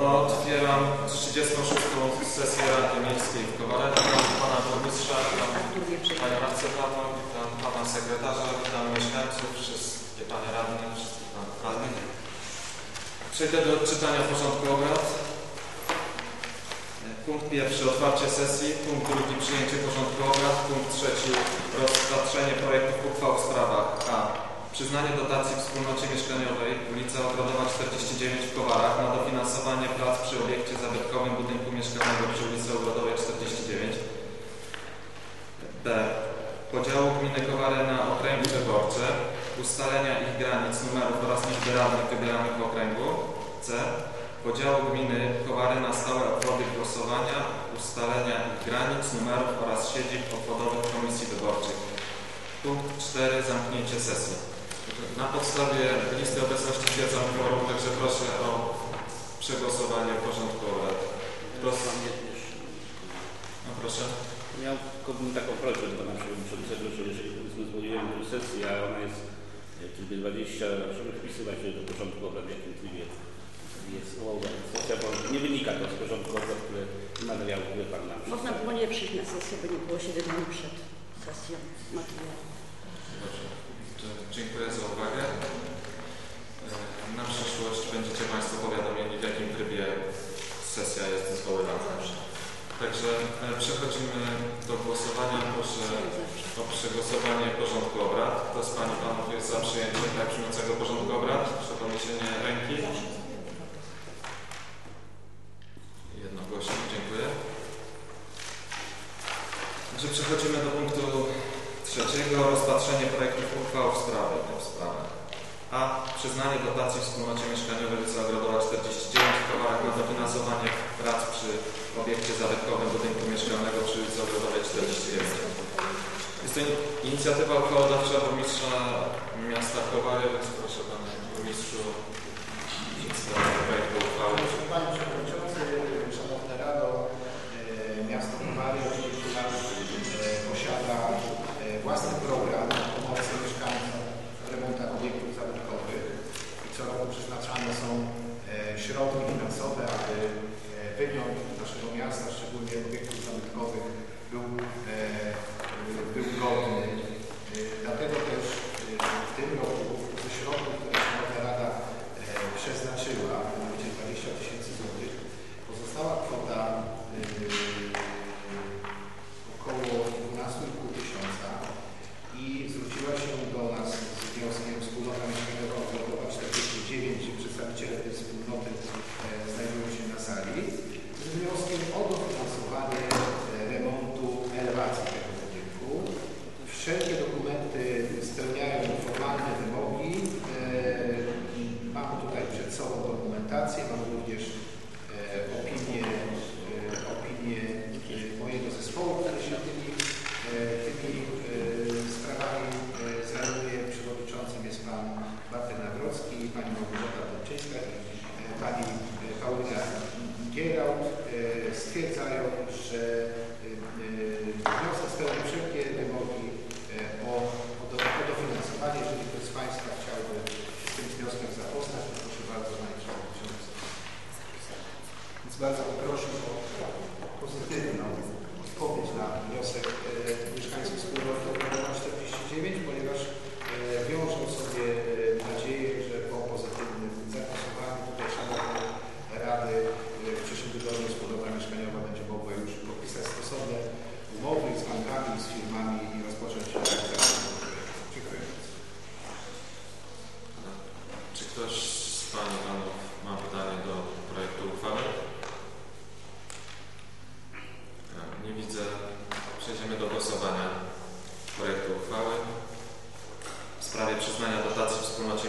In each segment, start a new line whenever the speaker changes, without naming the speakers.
Otwieram 36. sesję Rady Miejskiej w Kowale. Witam Pana Burmistrza, witam Panią Arcydawną, witam Pana Sekretarza, witam mieszkańców, wszystkie Panie Radne, wszystkich Panów Radnych. Przejdę do odczytania porządku obrad. Punkt pierwszy otwarcie sesji, punkt drugi przyjęcie porządku obrad, punkt trzeci rozpatrzenie projektów uchwał w sprawach a. Przyznanie dotacji wspólnocie mieszkaniowej ulica Ogrodowa 49 w Kowarach na dofinansowanie prac przy obiekcie zabytkowym budynku mieszkalnego przy ulicy Ogrodowej 49 b. Podziału gminy Kowary na okręgi wyborcze, ustalenia ich granic, numerów oraz liczby radnych wybieranych w okręgu c. Podziału gminy Kowary na stałe obwody głosowania, ustalenia ich granic, numerów oraz siedzib obwodowych komisji wyborczych. Punkt 4. Zamknięcie sesji. Na podstawie listy obecności stwierdzam kworum, także proszę o przegłosowanie porządku obrad. Proszę. No proszę.
Ja tylko bym taką prośbę do Pana Przewodniczącego, że jeżeli powiedzmy zwoliłem tę sesję, a ona jest e, tylko 20, żeby wpisywać się do porządku obrad, w jakim trybie jest sesja, bo nie wynika to z porządku obrad, które materiału, które Pan nam
Można było nie przyjść na sesję, bo nie było 7 dni przed sesją materiału.
Dziękuję za uwagę. E, Na przyszłość będziecie Państwo powiadomieni, w jakim trybie sesja jest zwoływana. Także e, przechodzimy do głosowania. Proszę o przegłosowanie porządku obrad. Kto z Pani Panów jest za przyjęciem tak brzmiącego porządku obrad? Proszę o podniesienie ręki. Jednogłośnie. Dziękuję. Także przechodzimy do punktu trzeciego. Rozpatrzenie projektów uchwał w sprawie. W sprawie. A. Przyznanie dotacji wspólnocie mieszkaniowej ulica Ogrodowa 49 w Kowarach na dofinansowanie prac przy obiekcie zabytkowym budynku mieszkalnego przy ulicy Ogrodowej 49. Jest to in- inicjatywa uchwałodawcza burmistrza miasta Kowary, więc proszę Panie Burmistrzu przedstawienie projektu uchwały.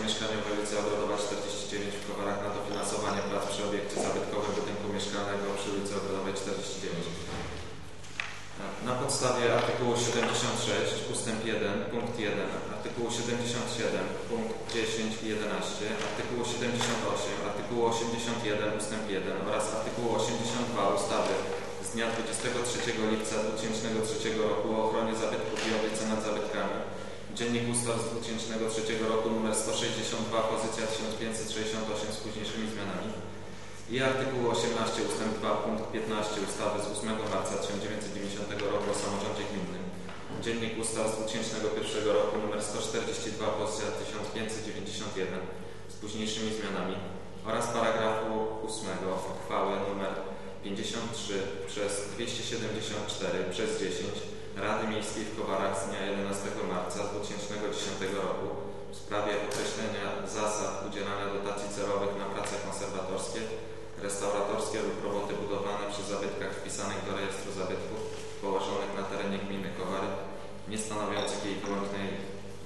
Mieszkaniowej ulicy Ogrodowa 49 w Kowarach na dofinansowanie prac przy obiekcie zabytkowym budynku mieszkalnego przy ulicy Ogrodowej 49. Na podstawie artykułu 76 ustęp 1 punkt 1, artykułu 77 punkt 10 i 11, artykułu 78, artykułu 81 ustęp 1 oraz artykułu 82 ustawy z dnia 23 lipca 2003 roku o ochronie zabytków i opiece nad zabytkami. Dziennik Ustaw z 2003 roku nr 162 pozycja 1568 z późniejszymi zmianami. i artykułu 18 ust. 2 punkt 15 ustawy z 8 marca 1990 roku o samorządzie gminnym, Dziennik Ustaw z 2001 roku nr 142 pozycja 1591 z późniejszymi zmianami oraz paragrafu 8 uchwały nr 53 przez 274 przez 10 Rady Miejskiej w Kowarach z dnia 11 marca 2010 roku w sprawie określenia zasad udzielania dotacji celowych na prace konserwatorskie, restauratorskie lub roboty budowlane przy zabytkach wpisanych do rejestru zabytków położonych na terenie gminy Kowary, nie stanowiących jej wyłącznej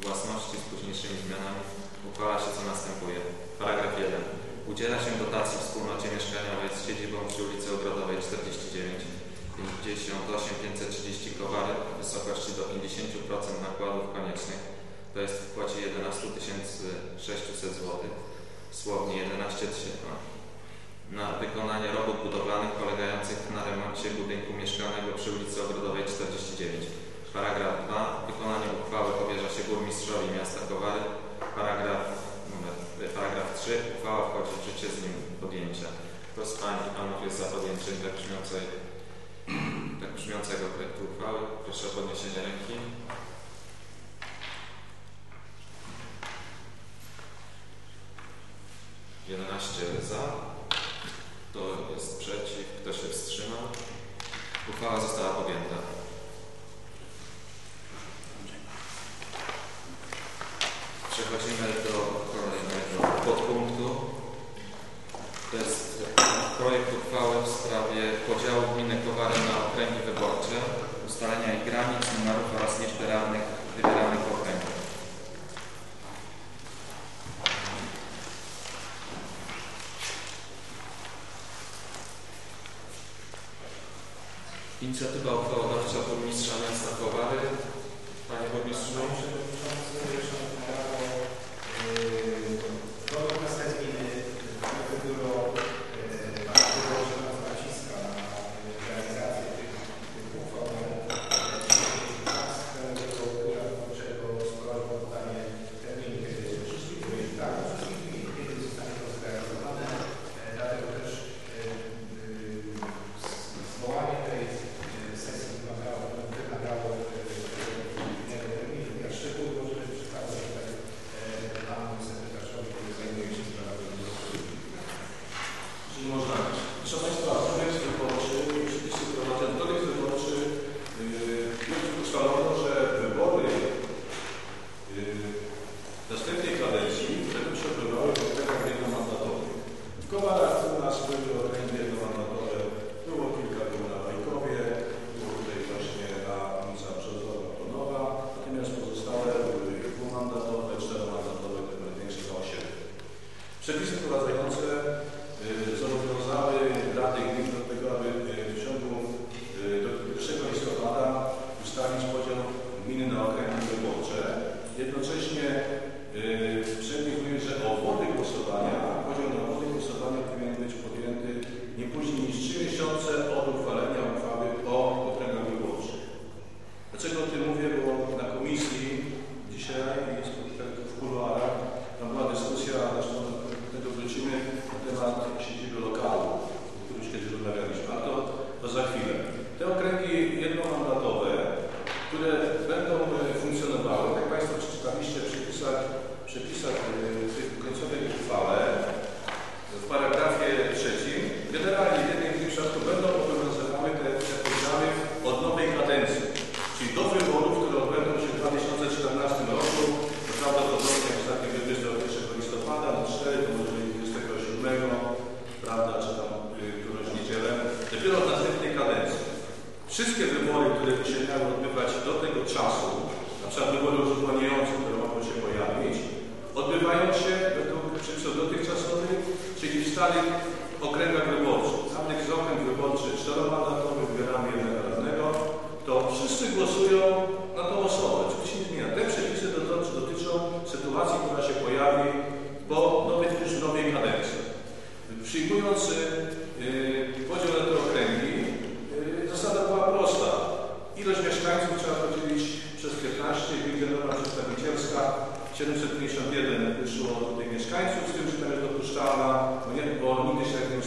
własności z późniejszymi zmianami, uchwala się co następuje. Paragraf 1. Udziela się dotacji wspólnocie mieszkaniowej z siedzibą przy ulicy Ogrodowej 49 58 530 Kowary w wysokości do 50% nakładów koniecznych, to jest w kwocie 11 600 zł, słownie 11 tysięcy na wykonanie robót budowlanych polegających na remoncie budynku mieszkalnego przy ulicy Ogrodowej 49. Paragraf 2. Wykonanie uchwały powierza się burmistrzowi miasta Kowary. Paragraf, numer, paragraf 3. Uchwała wchodzi w życie z nim podjęcia. Kto z Pań i Panów jest za podjęciem tak, brzmiącej, brzmiącego projektu uchwały? Proszę o podniesienie ręki. Jedenaście za. Kto jest przeciw? Kto się wstrzymał? Uchwała została podjęta. Przechodzimy do kolejnego podpunktu. To jest projekt uchwały w sprawie podziału gminy Kowary na okręgi wyborcze, ustalenia ich granic, numerów oraz liczby radnych wybieranych w okręgach. Inicjatywa uchwałodawcza burmistrza miasta Kowary. Panie burmistrzu.
Przewodniczący, Szanowna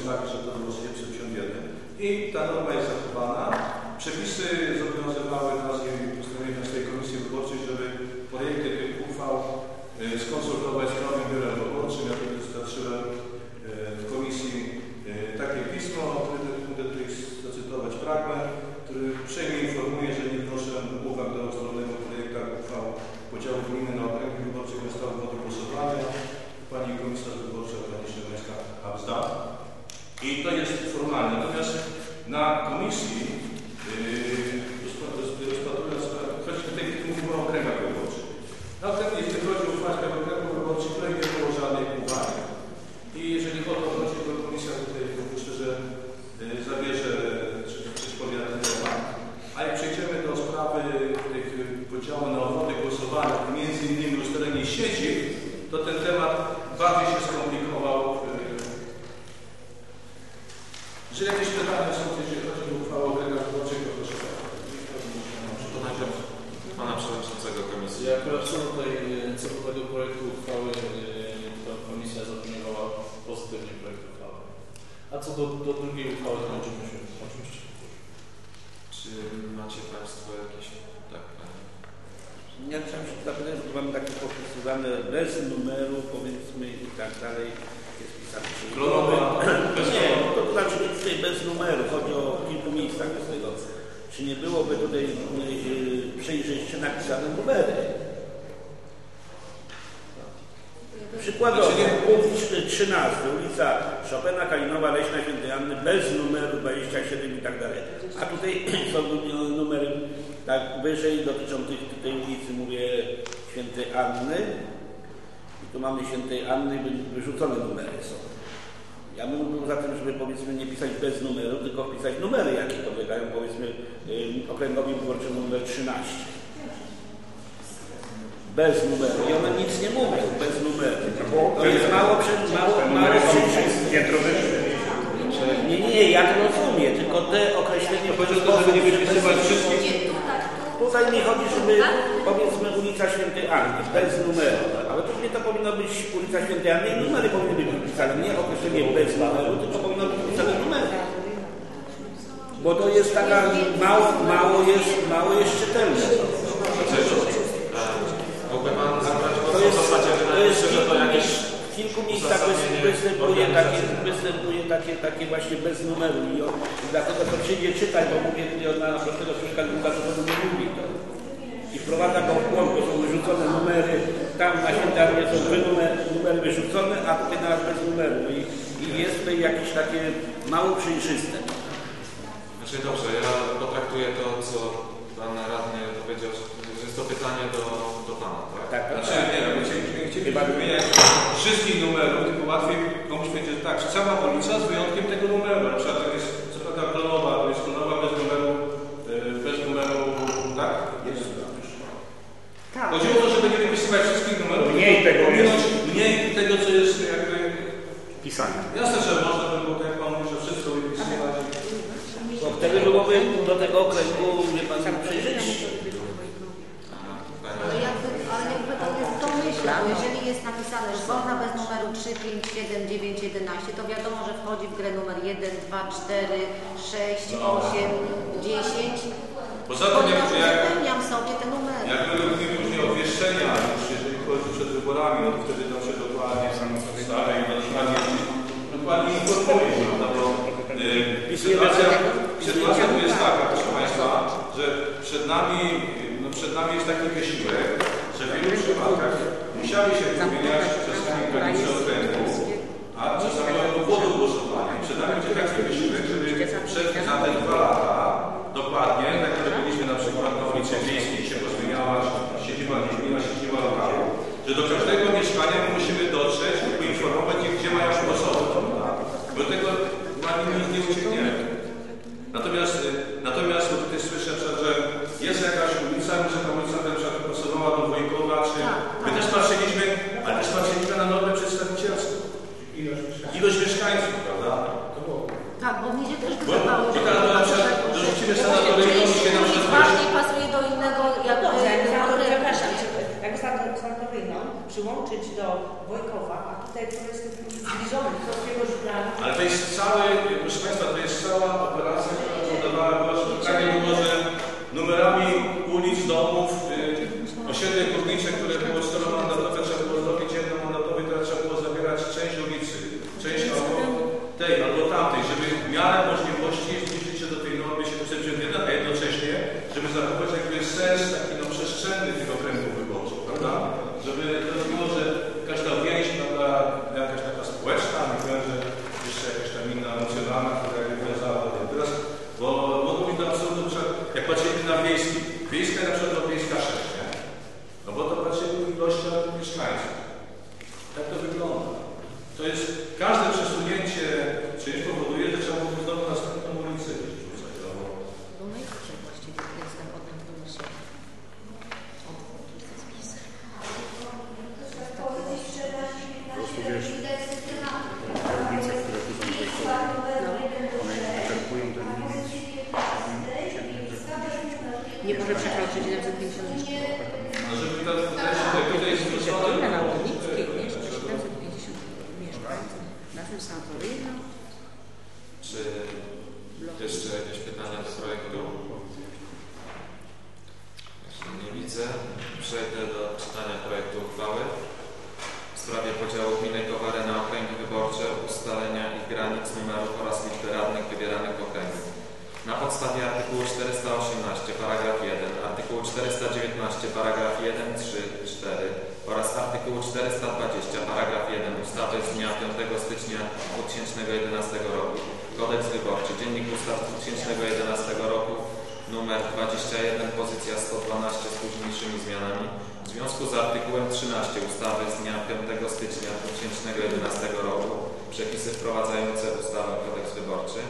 się
tak
że to było 751. I ta norma jest zachowana. Przepisy zobowiązywały nas i postanowienia z tej komisji wyborczej, żeby projekty tych uchwał e, skonsultować z nowym biurem wyborczym. Ja tutaj dostarczyłem e, w komisji e, takie pismo, które będę tutaj zacytować fragment, który uprzejmie informuje, że nie wnoszę uwag do ustalonego projektu uchwał podziału gminy na okręgi wyborcze zostały wody głosowania. Pani komisarz wyborcza, pani Szemeńska Abzda. I to jest formalne. Natomiast na komisji yy, rozpatrując, chodzi tutaj mówimy o okręgach wyborczych. Na okręgi, jeśli chodzi o uchwałę okręgów wyborczych, tutaj nie było żadnej uwagi. I jeżeli o to chodzi, to komisja tutaj myślę, że yy, zabierze czy, czy powie na ten temat. A jak przejdziemy do sprawy tych podziału na obwody głosowania, między innymi ustalenie sieci, to ten temat bardziej się skomplikował. Jeżeli jakieś pytania są, jeśli chodzi o uchwałę o okręgach wyborczych, to proszę bardzo.
To najpierw pana przewodniczącego komisji.
Ja akurat co do, tej, co do tego projektu uchwały, yy, to komisja zaopiniowała pozytywnie projekt uchwały. A co do, do drugiej uchwały, to będziemy się oczywiście
Czy macie Państwo jakieś... Tak, panie.
Ja chciałem się zapytać, bo mam takie popisywane bez numeru, powiedzmy i tak dalej. Jest pisane.
Klonowa,
Nie,
klonowa.
to znaczy nie tutaj bez numeru, chodzi o kilku miejscach bez tego. Czy nie byłoby tutaj yy, przejrzyście napisane numery? Przykładowo,
Znaczy
punkt 13, ulica Chopina, Kalinowa, Leśna, Świętej Anny, bez numeru 27 i tak dalej. A tutaj są numery tak wyżej dotyczących tej ulicy, mówię Świętej Anny. I tu mamy Świętej Anny, wy- wyrzucone numery są. Ja bym był za tym, żeby powiedzmy nie pisać bez numeru, tylko wpisać numery, jakie podlegają powiedzmy yy, okręgowi wyborczemu numer 13 bez numeru i one nic nie mówią bez numeru. To jest mało, mało, mało przejrzyste. Nie, nie, ja to rozumiem, tylko te określenie
o to, żeby nie wypisywać wszystkich.
Nie, tu tak, tu.
Tutaj mi chodzi, żeby powiedzmy ulica Świętej Anny, bez numeru. Ale to nie to powinno być ulica Świętej Anny i numery powinny być wypisane. Nie określenie bez numeru, tylko powinno być wypisane numery. Bo to jest taka mało, mało jest, mało jest czytelne. To jest, to
mi
jest
się, że to jakieś...
miejsc- w kilku miejscach występuje takie, występuje takie, takie właśnie bez numeru i, on, i dlatego to przyjdzie czytać, bo mówię na prostego przeszkadnika, to to nie mówi to. I wprowadza go w błąd, bo są wyrzucone numery, tam na świętarnie są dwa numery, numery wyrzucone, a tutaj nawet bez numeru. I, I jest tutaj jakieś takie mało przejrzyste.
Znaczy dobrze, ja potraktuję to, co Pan Radny powiedział, że jest to pytanie do, do Pana, tak?
Tak, tak.
Znaczy nie, chcieliśmy wymieniać wszystkich numerów, tylko łatwiej komuś powiedzieć, że tak, cała ulica z wyjątkiem tego numeru. Na przykład to jest co prawda klonowa, to jest klonowa bez numeru, e, bez numeru, tak? Jest.
Tak.
Chodziło o to, żeby nie wypisywać wszystkich numerów,
Mniej
tylko
tego
pominąć mniej tego, co jest jakby...
Pisania.
Jasne, że można by było, tak jak Pan mówi, że wszystko wypisywać.
Bo wtedy byłoby do tego okręgu, wie Pan, przejrzyście.
Ale jakby, ale jakby to jest to myślę, bo jeżeli jest napisane, że można bez numeru 3, 5, 7, 9, 11, to wiadomo, że wchodzi w grę numer 1, 2, 4, 6,
do Wojkowa, a tutaj to jest zbliżony do tego Ale
to jest
cały, proszę Państwa, to jest cała operacja, którą budowała prawie numerze, numerami ulic, domów, y, osiedli górnicze, które było wiejska na przykład to wiejska 6, nie? No bo to patrzymy ilością mieszkańców. Tak to wygląda. To jest, każde przesunięcie czymś powoduje, że trzeba było znowu następną ulicę rzucać. albo
Numer trzy właściwie jest ten odnak numer siedem. Odwód jest spisek.
ulice, które tu są wojskowe, one wyczerpują ten limit.
Nie może przekroczyć 750
No żeby to tutaj, tutaj jest
Szczetlina na
wrzucone,
Łodnickiej, nie? Jeszcze 750 mieszkańców. Razem z Santoryną.
Czy jeszcze jakieś pytania do projektu? Jeśli nie widzę, przejdę do czytania projektu uchwały w sprawie podziału gminy Kowary na okręgi wyborcze, ustalenia ich granic, numerów oraz liczby radnych wybieranych w okręgu. Na podstawie artykułu 418 paragraf 1, artykułu 419 paragraf 1, 3, 4 oraz artykułu 420 paragraf 1 ustawy z dnia 5 stycznia 2011 roku. Kodeks Wyborczy, Dziennik Ustaw z 2011 roku numer 21 pozycja 112 z późniejszymi zmianami. W związku z artykułem 13 ustawy z dnia 5 stycznia 2011 roku przepisy wprowadzające ustawę Kodeks Wyborczy.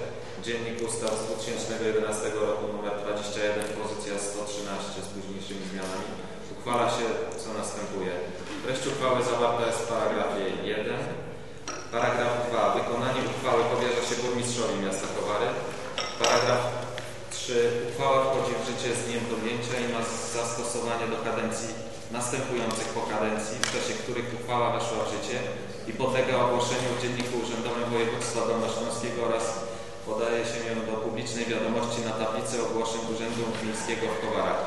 Dziennik Ustaw z 2011 roku nr 21 pozycja 113 z późniejszymi zmianami. Uchwala się co następuje. Treść uchwały zawarta jest w paragrafie 1. Paragraf 2. Wykonanie uchwały powierza się burmistrzowi miasta Kowary. Paragraf 3. Uchwała wchodzi w życie z dniem podjęcia i ma zastosowanie do kadencji następujących po kadencji, w czasie których uchwała weszła w życie i podlega ogłoszeniu w Dzienniku Urzędowym Województwa Dolnośląskiego oraz podaje się ją do publicznej wiadomości na tablicy ogłoszeń Urzędu Miejskiego w Kowarach.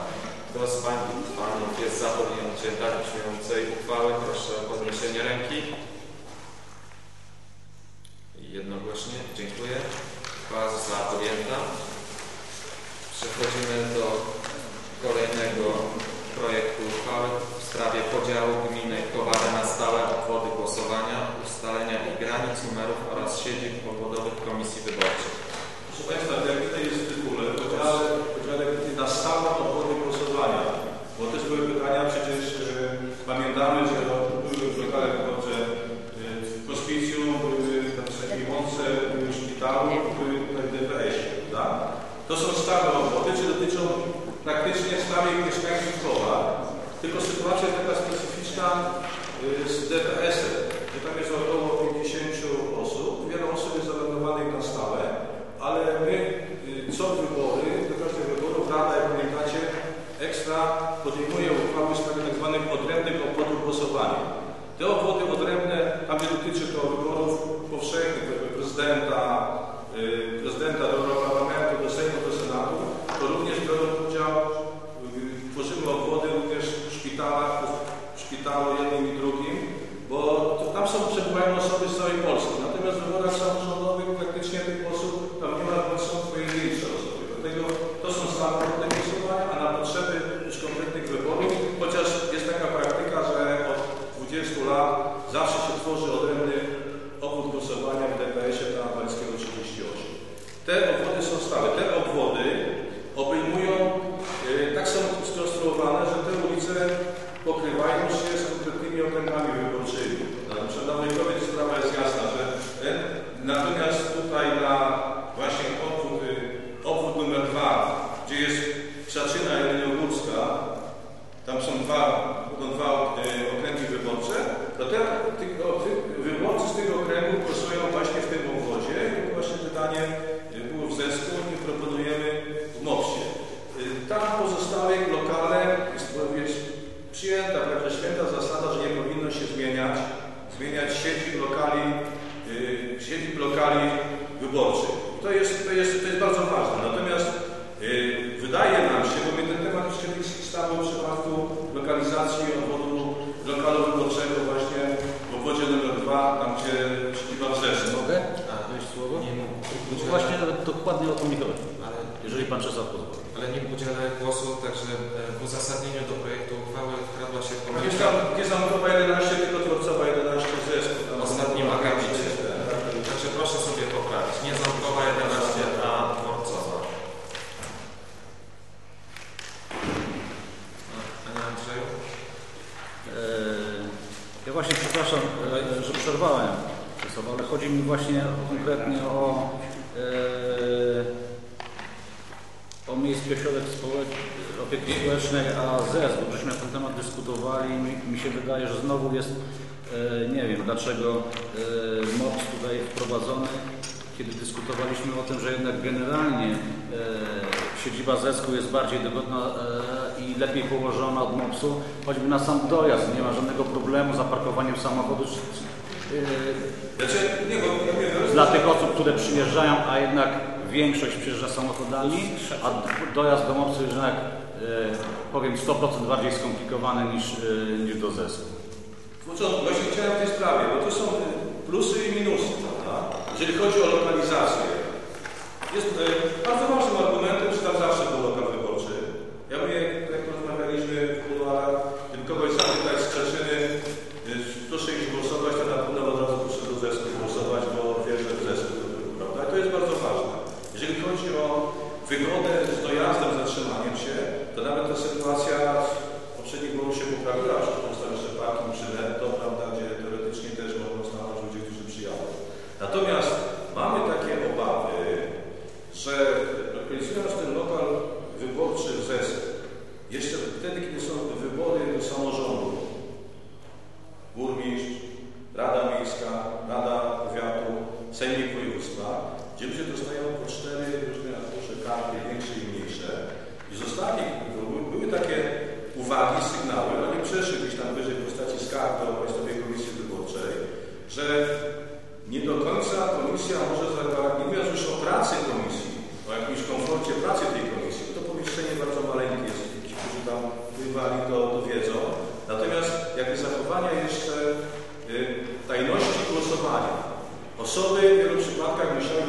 Kto z Pań i Panów jest za podjęciem tak brzmiącej uchwały? Proszę o podniesienie ręki. Jednogłośnie. Dziękuję. Uchwała została podjęta. Przechodzimy do kolejnego projektu uchwały w sprawie podziału gminy Kowary na stałe obwody głosowania, ustalenia ich granic, numerów oraz siedzib obwodowych komisji wyborczych.
Proszę Państwa, jak tutaj jest w tytule, podziale, podziale na stałe obwody bo też były pytania, przecież e, pamiętamy, że były lokale wyborcze e, w Hospicjum, były na Trzeciej Łące, były w szpitalu, były tutaj w DPS-ie, tak? To są stałe obwody, czy dotyczą praktycznie stałych mieszkańców koła, tylko sytuacja taka specyficzna e, z DPS-em, że tam jest około 50 osób, wiele osób jest zameldowanych na stałe, ale my y, co wybory, do każdych wyborów Rada, jak pamiętacie, ekstra podejmuje uchwały w sprawie tak zwanych odrębnych obwodów głosowania. Te obwody odrębne, tam nie dotyczy to wyborów powszechnych, prezydenta, y, prezydenta do Europarlamentu, do Sejmu, do Senatu, to również biorą udział, y, tworzymy obwody również w szpitalach, w szpitalu jednym i drugim, bo tam są, przebywają osoby z całej Polski. kampanii wyborczej. To jest, to jest, to jest bardzo ważne. Natomiast yy, wydaje nam się, bo mnie ten temat już kiedyś stało w przypadku lokalizacji obwodu lokalu wyborczego właśnie w obwodzie numer 2, tam gdzie Szkiwa Brzeszyn. Mogę? Tak. A, wejść
słowo?
Nie mogę.
No właśnie dokładnie o to mi chodzi.
Ale
jeżeli Pan Czesław pozwoli.
Ale nie udzielałem głosu, także e, w uzasadnieniu do projektu uchwały wkradła się pomyłka.
Jest tam, jest tam 11, tylko dworcowa 11 zespół.
Ostatnim
akapit. dlaczego MOPS tutaj wprowadzony, kiedy dyskutowaliśmy o tym, że jednak generalnie e, siedziba zesku jest bardziej dogodna e, i lepiej położona od MOPS-u, choćby na sam dojazd, nie ma żadnego problemu z zaparkowaniem samochodu. E,
znaczy, nie, bo, nie, nie,
dla tych osób, które przyjeżdżają, a jednak większość przyjeżdża samochodami, a dojazd do MOPS-u jest jednak, powiem, 100% bardziej skomplikowany niż, niż do
zesku. Uczą, właśnie chciałem w tej sprawie, bo tu są plusy i minusy, prawda? Jeżeli chodzi o lokalizację, jest e, bardzo ważnym argumentem, Sejmie Województwa, gdzie ludzie dostają po cztery różne arkusze, karty, większe i mniejsze. I zostali, były takie uwagi, sygnały, oni przeszły gdzieś tam wyżej w postaci skarg do Państwowej Komisji Wyborczej, że nie do końca komisja może Osoby w wielu przypadkach musiały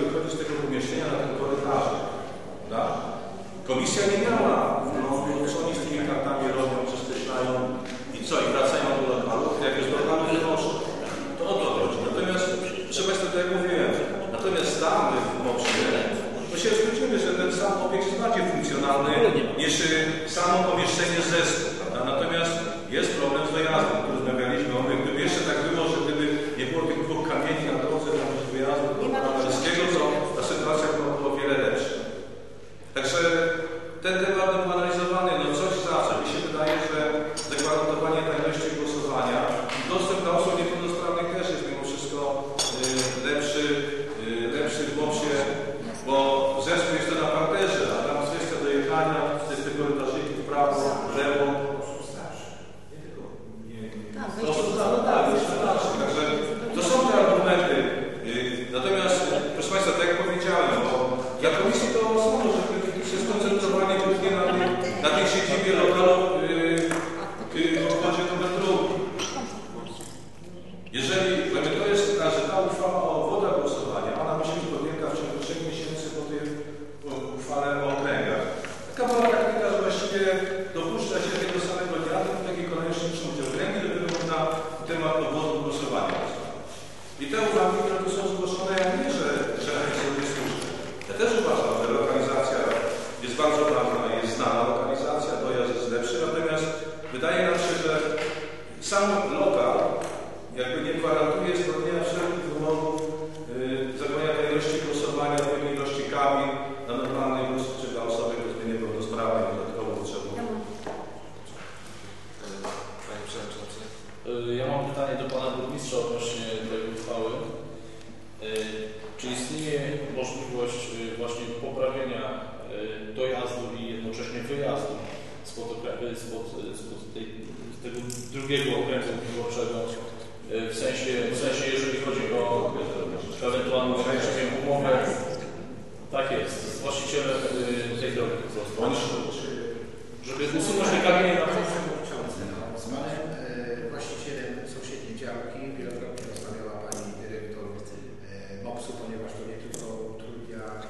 działki. Wielokrotnie rozmawiała Pani Dyrektor e, MOPS-u, ponieważ to nie tylko utrudnia tak,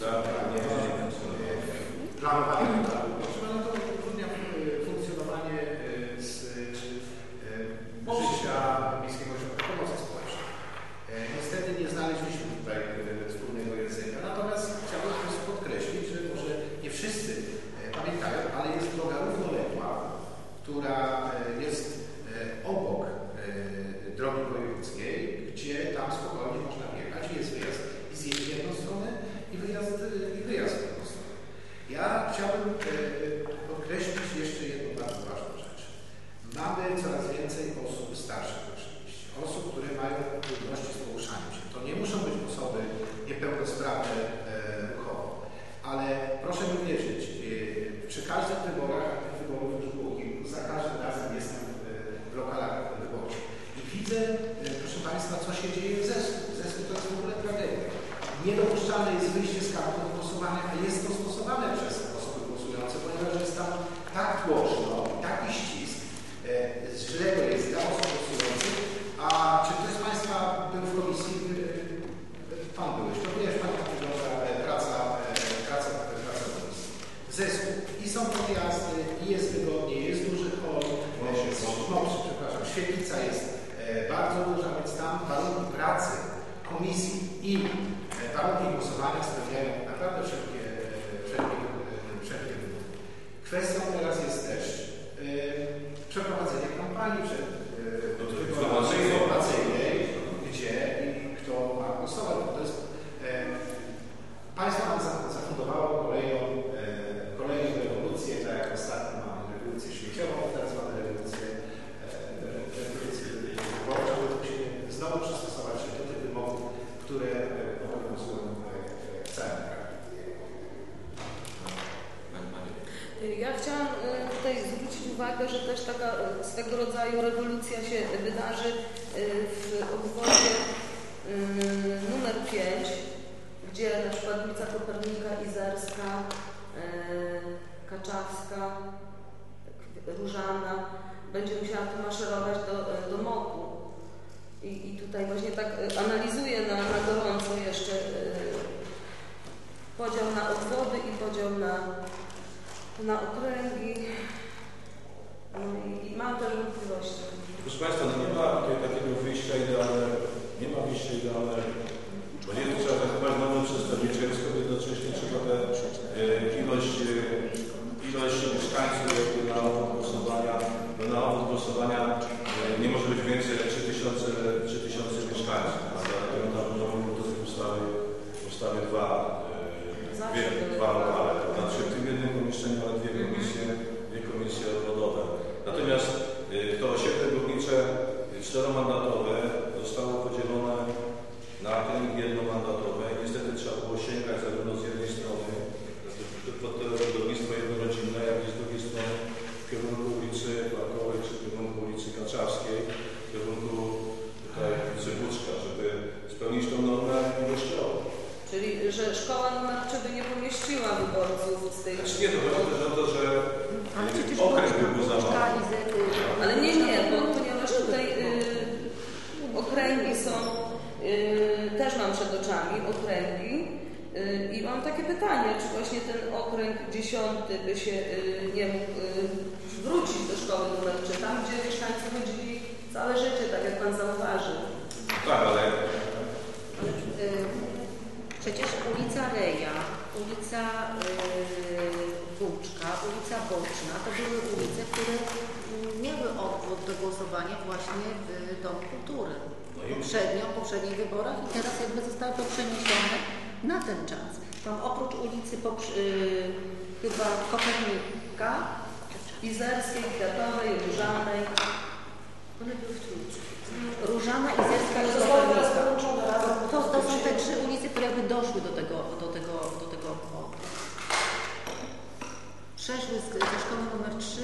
tak, tak. funkcjonowanie e, planowanie potrzebne no, no to utrudnia e, funkcjonowanie z, życia Miejskiego Ośrodka Pomocy Społecznej. Niestety nie znaleźliśmy tutaj wspólnego języka, natomiast chciałbym po podkreślić, że może nie wszyscy pamiętają, ale jest droga równoległa, która świetlica jest e, bardzo duża, więc tam warunki pracy komisji i e, warunki głosowania spełniają naprawdę wszelkie, e, wszelkie, wszelkie. Kwestią teraz jest też przeprowadzenie kampanii przed
to
wyborami
informacyjnej.
informacyjnej, gdzie i kto ma głosować. Bo To jest, e, państwo nam za- zafundowało kolejną, e, kolejną rewolucję, tak jak ostatnio mamy rewolucję śmieciową, teraz mamy rewolucję, e, rewolucję wyborczą. Musimy znowu przystosować się do tych wymogów, które e, obowiązują e, w całym kraju.
Ja chciałam e, tutaj zwrócić uwagę, że też taka e, swego rodzaju rewolucja się wydarzy e, w obwodzie e, numer 5, gdzie na przykład ulica Kopernika, Izerska, e, Kaczawska, Różana będzie musiała tu maszerować do, do Moku. I, I tutaj właśnie tak analizuję na, na gorąco jeszcze podział na obwody i podział na na okręgi. No i mam też wątpliwości.
Proszę Państwa, no nie ma tutaj takiego wyjścia idealnego. Nie ma wyjścia idealnego. Bo nie trzeba zachować nową przedstawicielską, jednocześnie trzeba tę e, ilość, e, ilość mieszkańców jakby na obwód głosowania, bo na obwód głosowania e, nie może być więcej jak 3000, 3000 mieszkańców. Dlatego tam no, ustawie, w ustawie dwa, dwie, dwa lokale. Znaczy w tym jednym pomieszczeniu, ale dwie czteromandatowe zostało podzielone na okręgi jednomandatowe. Niestety trzeba było sięgać zarówno z jednej strony pod to budownictwo jednorodzinne, jak i z drugiej strony w kierunku ulicy Plakowej czy w kierunku ulicy Kaczawskiej, w kierunku tutaj ulicy Buczka, żeby spełnić tą normę ilościową.
Czyli, że szkoła numer 3 by nie pomieściła wyborców z tej...
Znaczy nie, to chodzi też o to, że
Ale przecież
okręg byłby za mały.
Izety,
Ale nie, nie, bo ponieważ tutaj y, okręgi są, y, też mam przed oczami okręgi y, i mam takie pytanie, czy właśnie ten okręg dziesiąty by się y, nie mógł y, wrócić do szkoły numer 3, tam gdzie mieszkańcy chodzili całe życie, tak jak Pan zauważył.
Tak, ale
y, Przecież ulica Reja, ulica y, Buczka, ulica Boczna to były ulice, które miały obwód do głosowania właśnie w Domu Kultury. Poprzednio, w poprzednich wyborach i teraz jakby zostało to przeniesione na ten czas. Tam oprócz ulicy poprz- y, chyba Kopernika,
Izerskiej, Kwiatowej, Różanej.
one były w trójce. Różana, Izerska i Kopernika. To, to są te trzy ulice, które jakby doszły do tego, do tego, do tego obwodu. Przeszły z, ze szkoły numer 3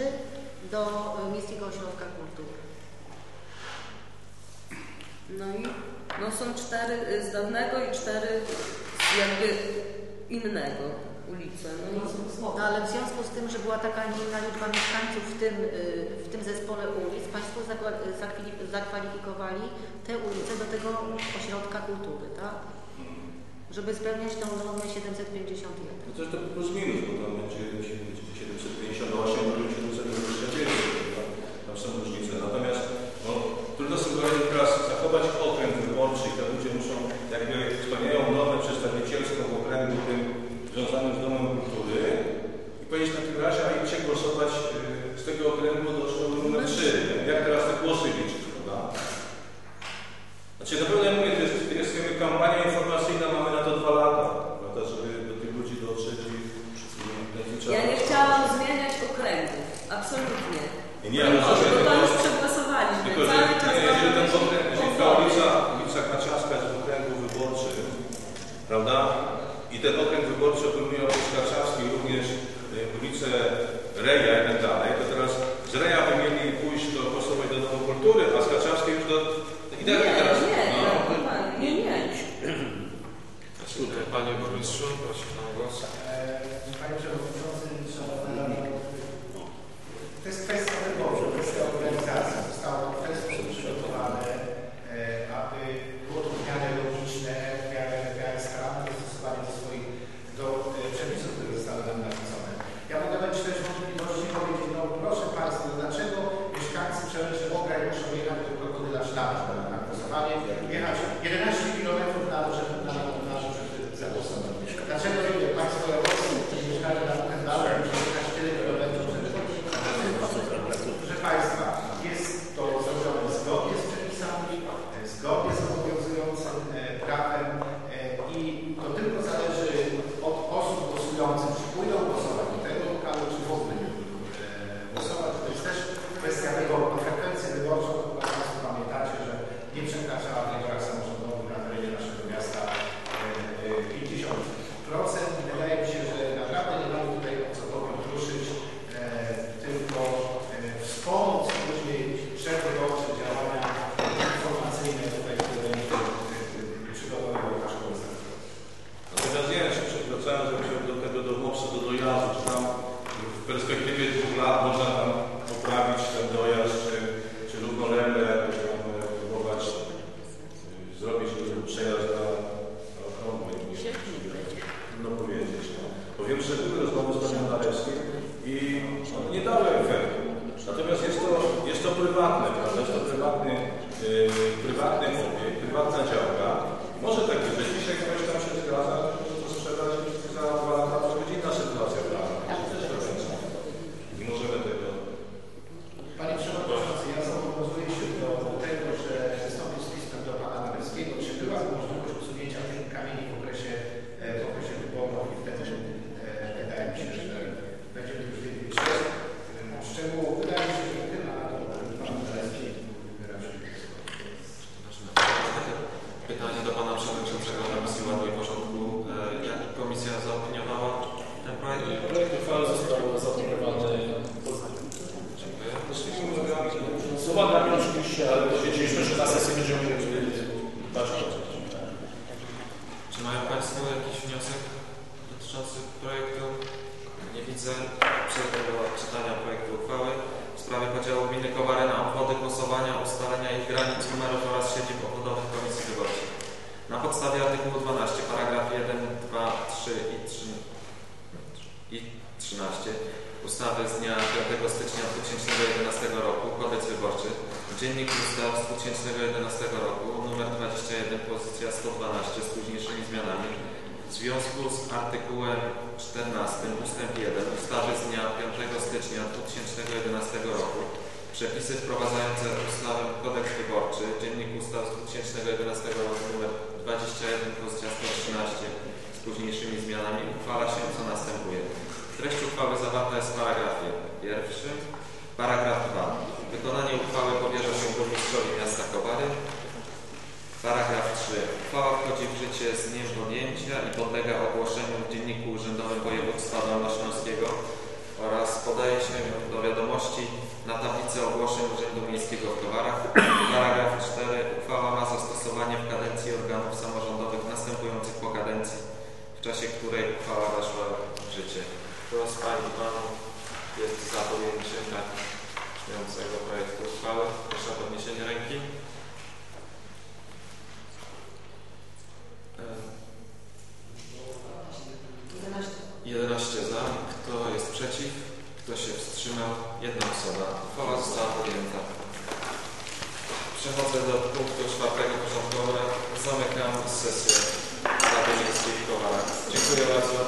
do y, Miejskiego Ośrodka Kultury.
No i no są cztery z dawnego i cztery jakby innego ulice. No
No ale w związku z tym, że była taka nie inna liczba mieszkańców w tym, y, w tym zespole ulic, Państwo zakwalifikowali te ulice do tego ośrodka kultury, tak? Żeby spełniać tą normę 751.
to też to plus minus, bo tam będzie 750, a 729, prawda? tam są różnice. Natomiast no, trudno sobie teraz zachować okręg wyborczy i te ludzie muszą, jakby spełniają normę przedstawicielską w okręgu tym związanym z Domem Kultury i powiedzieć na tym razie, a idźcie głosować y, z tego okręgu do szkoły numer 3. Jak teraz te głosy liczyć, prawda? Znaczy na pewno ja mówię, to jest, to jest kampania informacyjna, mamy na to dwa lata, prawda, żeby do tych ludzi dotrzeć i i trzeba-
Ja nie chciałam zmieniać okręgów. Absolutnie.
Nie, nie, ale proszę,
to
tylko,
już przegłosowaliśmy.
tylko że
Cały czas
nie, jeżeli ten okręg, jeżeli ta ulica, ulica Kaczawska jest w okręgu wyborczym,
ten okręg wyborczy obejmuje oprócz Warszawskiej również e, ulicę Reja i tak dalej, to teraz z Reja powstał z
2011 roku nr 21 rozdział 113 z późniejszymi zmianami uchwala się co następuje. Treść uchwały zawarta jest w paragrafie pierwszym. Paragraf 2. Wykonanie uchwały powierza się burmistrzowi miasta Kowary. Paragraf 3. Uchwała wchodzi w życie z dniem podjęcia i podlega ogłoszeniu w Dzienniku Urzędowym Województwa Dolnośląskiego oraz podaje się do wiadomości na tablicy ogłoszeń Urzędu Miejskiego w Towarach. Paragraf 4. Uchwała ma zastosowanie w kadencji organów samorządowych następujących po kadencji, w czasie której uchwała weszła w życie. Kto z Pań i Panów jest za podjęciem tak brzmiącego projektu uchwały? Proszę o podniesienie ręki.